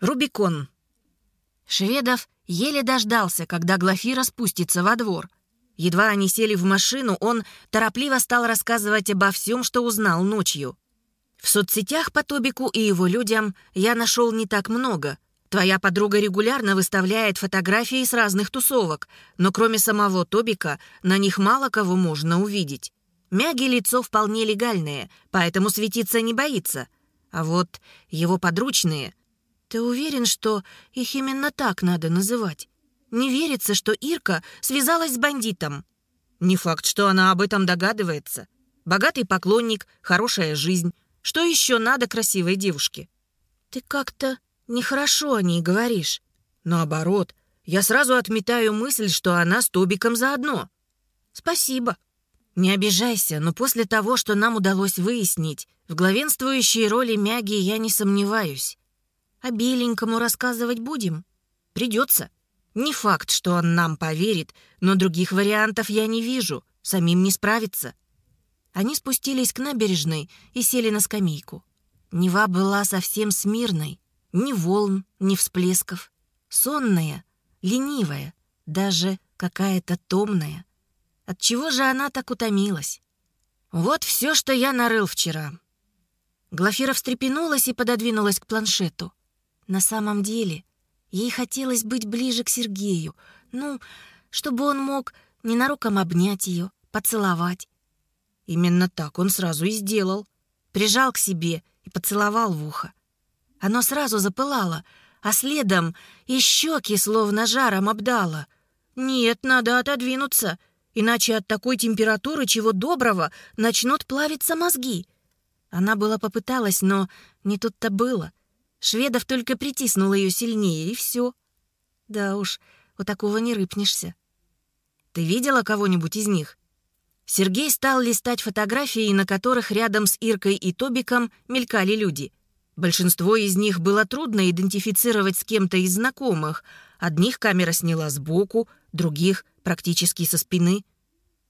Рубикон. Шведов еле дождался, когда Глафира спустится во двор. Едва они сели в машину, он торопливо стал рассказывать обо всем, что узнал ночью. В соцсетях по Тобику и его людям я нашел не так много. Твоя подруга регулярно выставляет фотографии с разных тусовок, но кроме самого Тобика на них мало кого можно увидеть. Мяги лицо вполне легальное, поэтому светиться не боится. А вот его подручные «Ты уверен, что их именно так надо называть? Не верится, что Ирка связалась с бандитом». «Не факт, что она об этом догадывается. Богатый поклонник, хорошая жизнь. Что еще надо красивой девушке?» «Ты как-то нехорошо о ней говоришь». «Наоборот, я сразу отметаю мысль, что она с Тобиком заодно». «Спасибо». «Не обижайся, но после того, что нам удалось выяснить, в главенствующей роли Мяги я не сомневаюсь. А беленькому рассказывать будем? Придется. Не факт, что он нам поверит, но других вариантов я не вижу. Самим не справиться. Они спустились к набережной и сели на скамейку. Нева была совсем смирной. Ни волн, ни всплесков. Сонная, ленивая, даже какая-то томная. Отчего же она так утомилась? Вот все, что я нарыл вчера. Глафира встрепенулась и пододвинулась к планшету. На самом деле, ей хотелось быть ближе к Сергею, ну, чтобы он мог ненароком обнять ее, поцеловать. Именно так он сразу и сделал. Прижал к себе и поцеловал в ухо. Оно сразу запылало, а следом и щеки словно жаром обдало. Нет, надо отодвинуться, иначе от такой температуры чего доброго начнут плавиться мозги. Она была попыталась, но не тут-то было — Шведов только притиснул ее сильнее, и все. Да уж, у такого не рыпнешься. Ты видела кого-нибудь из них? Сергей стал листать фотографии, на которых рядом с Иркой и Тобиком мелькали люди. Большинство из них было трудно идентифицировать с кем-то из знакомых. Одних камера сняла сбоку, других — практически со спины.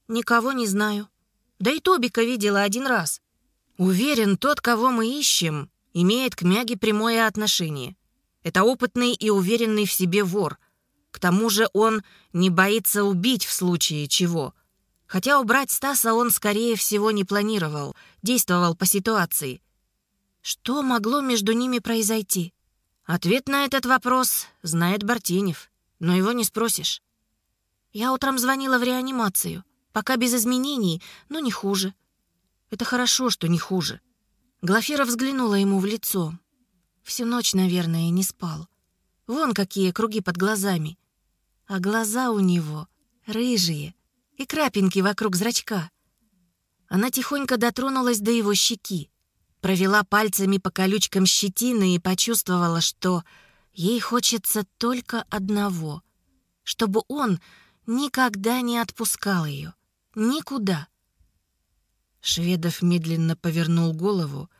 Никого не знаю. Да и Тобика видела один раз. Уверен, тот, кого мы ищем, имеет к Мяге прямое отношение. Это опытный и уверенный в себе вор. К тому же он не боится убить в случае чего. Хотя убрать Стаса он, скорее всего, не планировал, действовал по ситуации. Что могло между ними произойти? Ответ на этот вопрос знает Бартенев, но его не спросишь. Я утром звонила в реанимацию. Пока без изменений, но не хуже. Это хорошо, что не хуже. Глафира взглянула ему в лицо. Всю ночь, наверное, не спал. Вон какие круги под глазами. А глаза у него рыжие и крапинки вокруг зрачка. Она тихонько дотронулась до его щеки, провела пальцами по колючкам щетины и почувствовала, что ей хочется только одного, чтобы он никогда не отпускал ее. Никуда. Шведов медленно повернул голову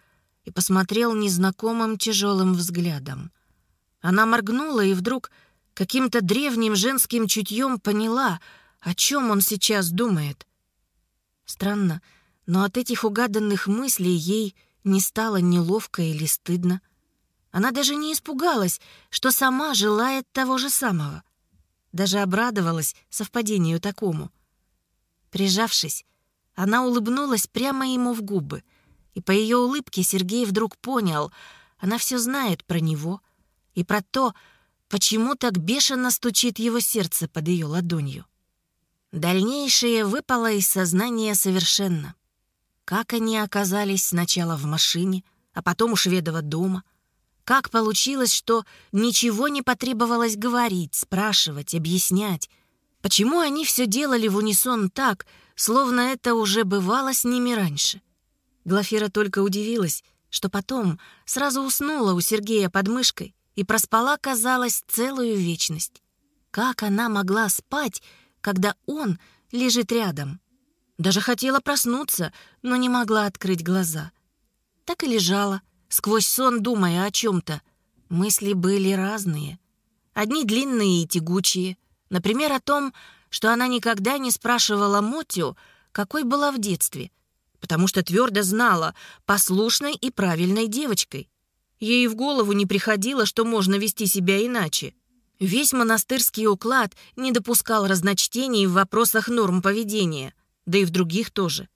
и посмотрел незнакомым тяжелым взглядом. Она моргнула и вдруг каким-то древним женским чутьем поняла, о чем он сейчас думает. Странно, но от этих угаданных мыслей ей не стало неловко или стыдно. Она даже не испугалась, что сама желает того же самого. Даже обрадовалась совпадению такому. Прижавшись, она улыбнулась прямо ему в губы, и по ее улыбке Сергей вдруг понял, она все знает про него и про то, почему так бешено стучит его сердце под ее ладонью. Дальнейшее выпало из сознания совершенно. Как они оказались сначала в машине, а потом у Шведова дома? Как получилось, что ничего не потребовалось говорить, спрашивать, объяснять? Почему они все делали в унисон так, словно это уже бывало с ними раньше. Глафира только удивилась, что потом сразу уснула у Сергея под мышкой и проспала, казалось, целую вечность. Как она могла спать, когда он лежит рядом? Даже хотела проснуться, но не могла открыть глаза. Так и лежала, сквозь сон думая о чем-то. Мысли были разные. Одни длинные и тягучие. Например, о том, что она никогда не спрашивала Мотю, какой была в детстве, потому что твердо знала, послушной и правильной девочкой. Ей в голову не приходило, что можно вести себя иначе. Весь монастырский уклад не допускал разночтений в вопросах норм поведения, да и в других тоже.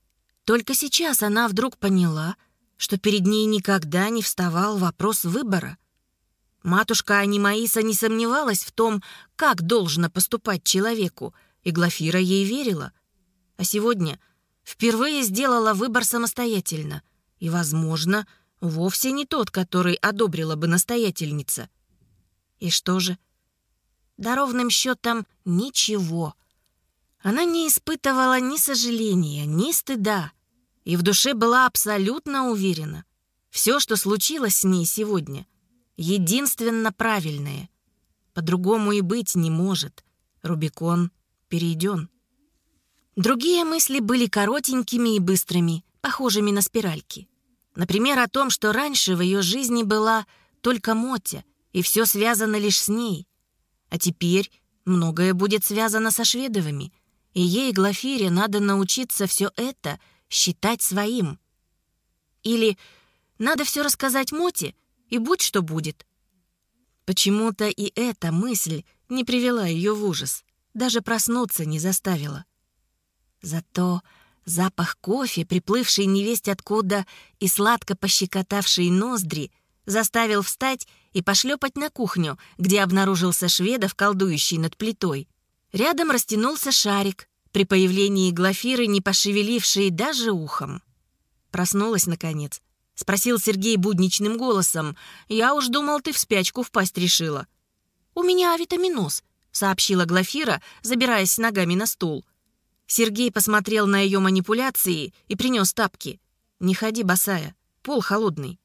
Только сейчас она вдруг поняла, что перед ней никогда не вставал вопрос выбора. Матушка Анимаиса не сомневалась в том, как должно поступать человеку, и Глафира ей верила. А сегодня впервые сделала выбор самостоятельно и, возможно, вовсе не тот, который одобрила бы настоятельница. И что же? Да ровным счетом ничего. Она не испытывала ни сожаления, ни стыда, и в душе была абсолютно уверена. Все, что случилось с ней сегодня, единственно правильное. По-другому и быть не может. Рубикон перейден. Другие мысли были коротенькими и быстрыми, похожими на спиральки. Например, о том, что раньше в ее жизни была только Мотя, и все связано лишь с ней. А теперь многое будет связано со Шведовыми, и ей, Глафире, надо научиться все это считать своим. Или надо все рассказать Моте, и будь что будет. Почему-то и эта мысль не привела ее в ужас, даже проснуться не заставила. Зато Запах кофе, приплывший невесть откуда и сладко пощекотавший ноздри, заставил встать и пошлепать на кухню, где обнаружился шведов, колдующий над плитой. Рядом растянулся шарик, при появлении Глафиры не пошевеливший даже ухом. Проснулась, наконец. Спросил Сергей будничным голосом. «Я уж думал, ты в спячку впасть решила». «У меня витаминоз», — сообщила Глафира, забираясь ногами на стул. Сергей посмотрел на ее манипуляции и принес тапки. «Не ходи, босая, пол холодный».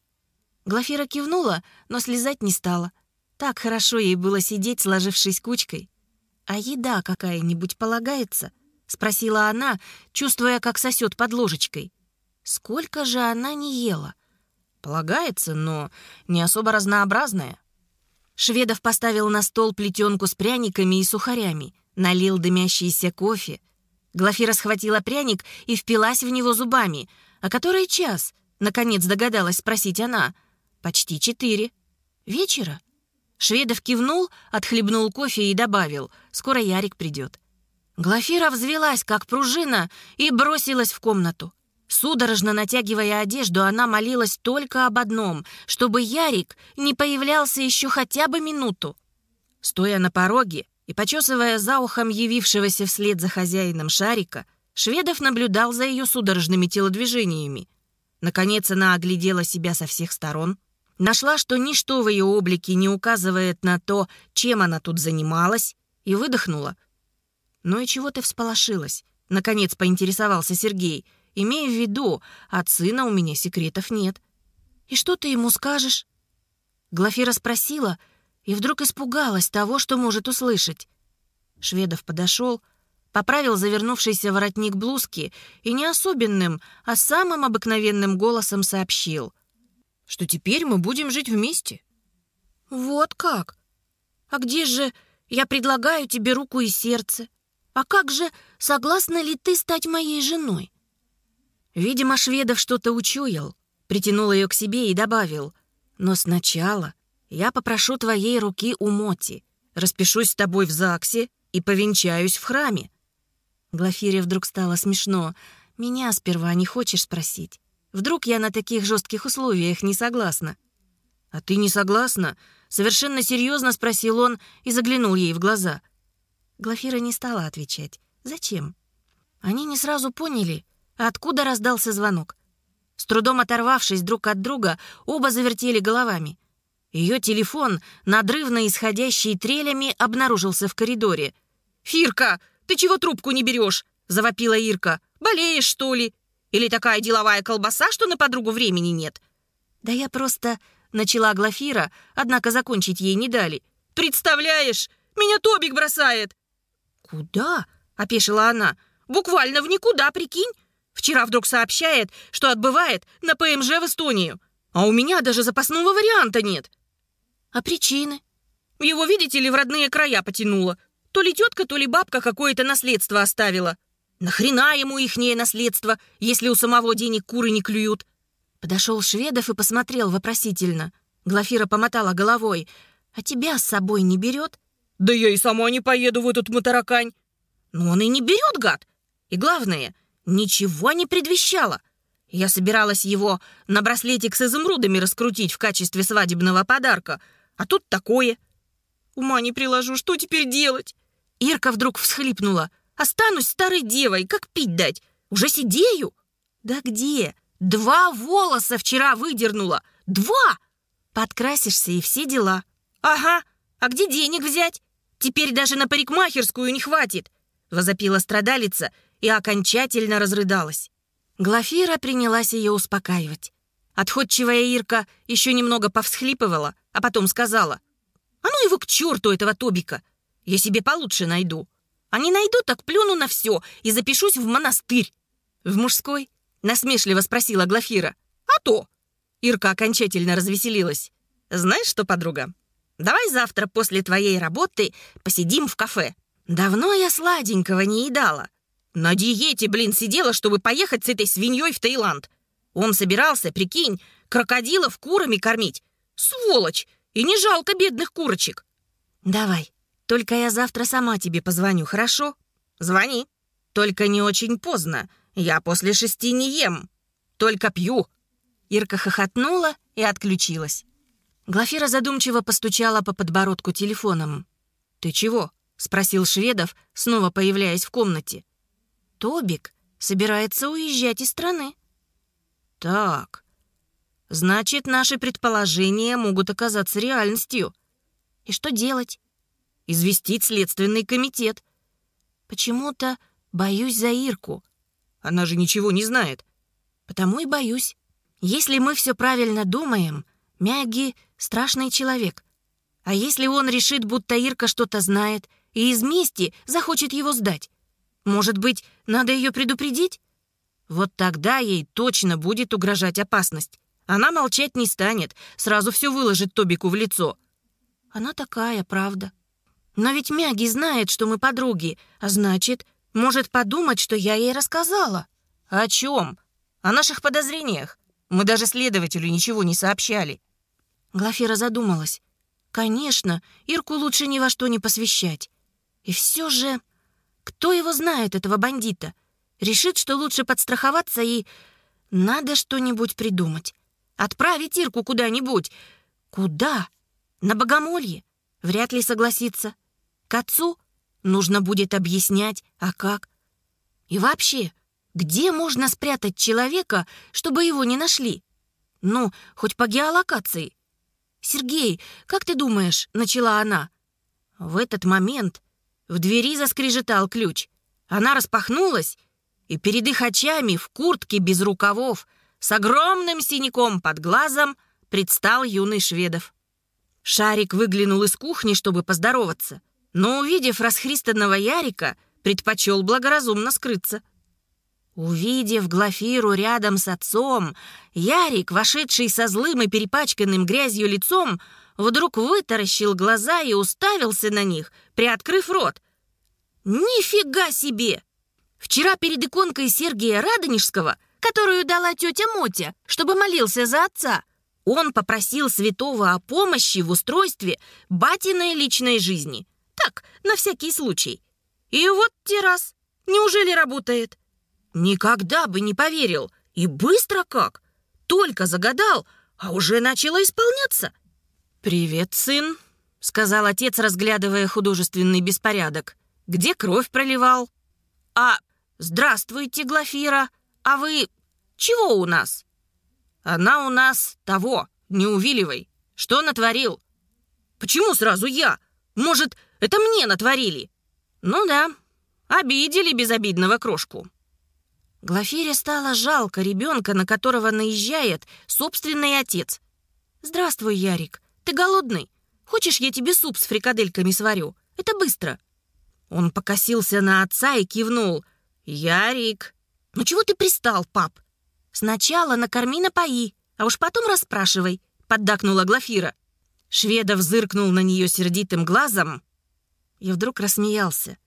Глафира кивнула, но слезать не стала. Так хорошо ей было сидеть, сложившись кучкой. «А еда какая-нибудь полагается?» — спросила она, чувствуя, как сосет под ложечкой. Сколько же она не ела? Полагается, но не особо разнообразная. Шведов поставил на стол плетенку с пряниками и сухарями, налил дымящийся кофе, Глафира схватила пряник и впилась в него зубами. «А который час?» — наконец догадалась спросить она. «Почти четыре. Вечера?» Шведов кивнул, отхлебнул кофе и добавил. «Скоро Ярик придет». Глафира взвелась, как пружина, и бросилась в комнату. Судорожно натягивая одежду, она молилась только об одном, чтобы Ярик не появлялся еще хотя бы минуту. Стоя на пороге, и, почесывая за ухом явившегося вслед за хозяином шарика, Шведов наблюдал за ее судорожными телодвижениями. Наконец она оглядела себя со всех сторон, нашла, что ничто в ее облике не указывает на то, чем она тут занималась, и выдохнула. «Ну и чего ты всполошилась?» — наконец поинтересовался Сергей. «Имея в виду, от сына у меня секретов нет». «И что ты ему скажешь?» Глафира спросила — и вдруг испугалась того, что может услышать. Шведов подошел, поправил завернувшийся воротник блузки и не особенным, а самым обыкновенным голосом сообщил, что теперь мы будем жить вместе. «Вот как? А где же я предлагаю тебе руку и сердце? А как же, согласна ли ты стать моей женой?» Видимо, Шведов что-то учуял, притянул ее к себе и добавил, «Но сначала я попрошу твоей руки у Моти, распишусь с тобой в ЗАГСе и повенчаюсь в храме». Глафире вдруг стало смешно. «Меня сперва не хочешь спросить? Вдруг я на таких жестких условиях не согласна?» «А ты не согласна?» Совершенно серьезно спросил он и заглянул ей в глаза. Глафира не стала отвечать. «Зачем?» Они не сразу поняли, откуда раздался звонок. С трудом оторвавшись друг от друга, оба завертели головами. Ее телефон, надрывно исходящий трелями, обнаружился в коридоре. «Фирка, ты чего трубку не берешь?» — завопила Ирка. «Болеешь, что ли? Или такая деловая колбаса, что на подругу времени нет?» «Да я просто...» — начала Глафира, однако закончить ей не дали. «Представляешь, меня Тобик бросает!» «Куда?» — опешила она. «Буквально в никуда, прикинь. Вчера вдруг сообщает, что отбывает на ПМЖ в Эстонию. А у меня даже запасного варианта нет». А причины? Его, видите ли, в родные края потянуло. То ли тетка, то ли бабка какое-то наследство оставила. Нахрена ему ихнее наследство, если у самого денег куры не клюют? Подошел Шведов и посмотрел вопросительно. Глафира помотала головой. «А тебя с собой не берет?» «Да я и сама не поеду в этот моторокань». «Ну он и не берет, гад. И главное, ничего не предвещало. Я собиралась его на браслетик с изумрудами раскрутить в качестве свадебного подарка, а тут такое. Ума не приложу, что теперь делать?» Ирка вдруг всхлипнула. «Останусь старой девой, как пить дать? Уже сидею?» «Да где? Два волоса вчера выдернула! Два!» «Подкрасишься и все дела». «Ага, а где денег взять? Теперь даже на парикмахерскую не хватит!» Возопила страдалица и окончательно разрыдалась. Глафира принялась ее успокаивать. Отходчивая Ирка еще немного повсхлипывала, а потом сказала, «А ну его к черту, этого Тобика! Я себе получше найду. А не найду, так плюну на все и запишусь в монастырь». «В мужской?» — насмешливо спросила Глафира. «А то!» Ирка окончательно развеселилась. «Знаешь что, подруга, давай завтра после твоей работы посидим в кафе. Давно я сладенького не едала. На диете, блин, сидела, чтобы поехать с этой свиньей в Таиланд. Он собирался, прикинь, крокодилов курами кормить. Сволочь! И не жалко бедных курочек. Давай, только я завтра сама тебе позвоню, хорошо? Звони. Только не очень поздно. Я после шести не ем. Только пью. Ирка хохотнула и отключилась. Глафира задумчиво постучала по подбородку телефоном. «Ты чего?» — спросил Шведов, снова появляясь в комнате. Тобик собирается уезжать из страны. Так, значит, наши предположения могут оказаться реальностью. И что делать? Известить следственный комитет. Почему-то боюсь за Ирку. Она же ничего не знает. Потому и боюсь. Если мы все правильно думаем, Мяги — страшный человек. А если он решит, будто Ирка что-то знает, и из мести захочет его сдать? Может быть, надо ее предупредить? Вот тогда ей точно будет угрожать опасность. Она молчать не станет, сразу все выложит Тобику в лицо. Она такая, правда. Но ведь Мяги знает, что мы подруги, а значит, может подумать, что я ей рассказала. О чем? О наших подозрениях. Мы даже следователю ничего не сообщали. Глафира задумалась. Конечно, Ирку лучше ни во что не посвящать. И все же... Кто его знает, этого бандита? Решит, что лучше подстраховаться и... Надо что-нибудь придумать. Отправить Ирку куда-нибудь. Куда? На богомолье? Вряд ли согласится. К отцу? Нужно будет объяснять, а как? И вообще, где можно спрятать человека, чтобы его не нашли? Ну, хоть по геолокации. «Сергей, как ты думаешь?» — начала она. В этот момент в двери заскрежетал ключ. Она распахнулась, и перед их очами в куртке без рукавов с огромным синяком под глазом предстал юный Шведов. Шарик выглянул из кухни, чтобы поздороваться, но, увидев расхристанного Ярика, предпочел благоразумно скрыться. Увидев Глафиру рядом с отцом, Ярик, вошедший со злым и перепачканным грязью лицом, вдруг вытаращил глаза и уставился на них, приоткрыв рот. «Нифига себе! Вчера перед иконкой Сергия Радонежского, которую дала тетя Мотя, чтобы молился за отца, он попросил святого о помощи в устройстве батиной личной жизни. Так, на всякий случай. И вот те раз. Неужели работает? Никогда бы не поверил. И быстро как. Только загадал, а уже начало исполняться. «Привет, сын», — сказал отец, разглядывая художественный беспорядок. «Где кровь проливал?» «А, здравствуйте, Глафира. А вы чего у нас?» «Она у нас того, не увиливай. Что натворил?» «Почему сразу я? Может, это мне натворили?» «Ну да, обидели безобидного крошку». Глафире стало жалко ребенка, на которого наезжает собственный отец. «Здравствуй, Ярик. Ты голодный? Хочешь, я тебе суп с фрикадельками сварю? Это быстро». Он покосился на отца и кивнул. «Ярик». «Ну чего ты пристал, пап?» «Сначала накорми напои, а уж потом расспрашивай», — поддакнула Глафира. Шведов зыркнул на нее сердитым глазом и вдруг рассмеялся.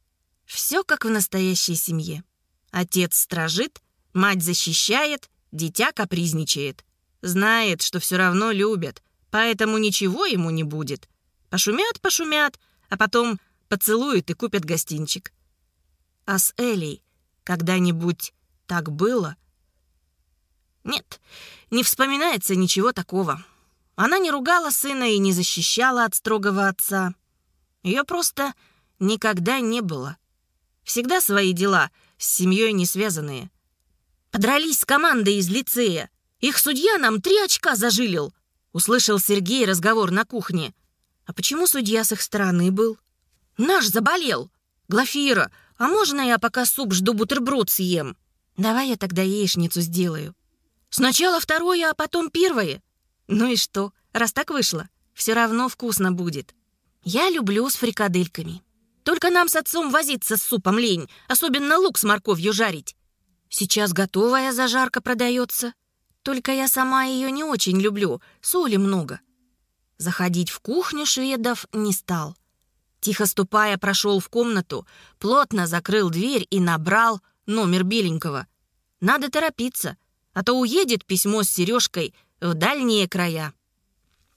Все как в настоящей семье. Отец стражит, мать защищает, дитя капризничает. Знает, что все равно любят, поэтому ничего ему не будет. Пошумят, пошумят, а потом поцелуют и купят гостинчик. А с Элей когда-нибудь так было? Нет, не вспоминается ничего такого. Она не ругала сына и не защищала от строгого отца. Ее просто никогда не было. Всегда свои дела, с семьей не связанные. Подрались с командой из лицея. Их судья нам три очка зажилил. Услышал Сергей разговор на кухне. А почему судья с их стороны был? Наш заболел. Глафира, а можно я пока суп жду бутерброд съем? Давай я тогда яичницу сделаю. Сначала второе, а потом первое. Ну и что, раз так вышло, все равно вкусно будет. Я люблю с фрикадельками. Только нам с отцом возиться с супом лень, особенно лук с морковью жарить. Сейчас готовая зажарка продается. Только я сама ее не очень люблю, соли много. Заходить в кухню шведов не стал. Тихо ступая, прошел в комнату, плотно закрыл дверь и набрал номер Беленького. Надо торопиться, а то уедет письмо с сережкой в дальние края.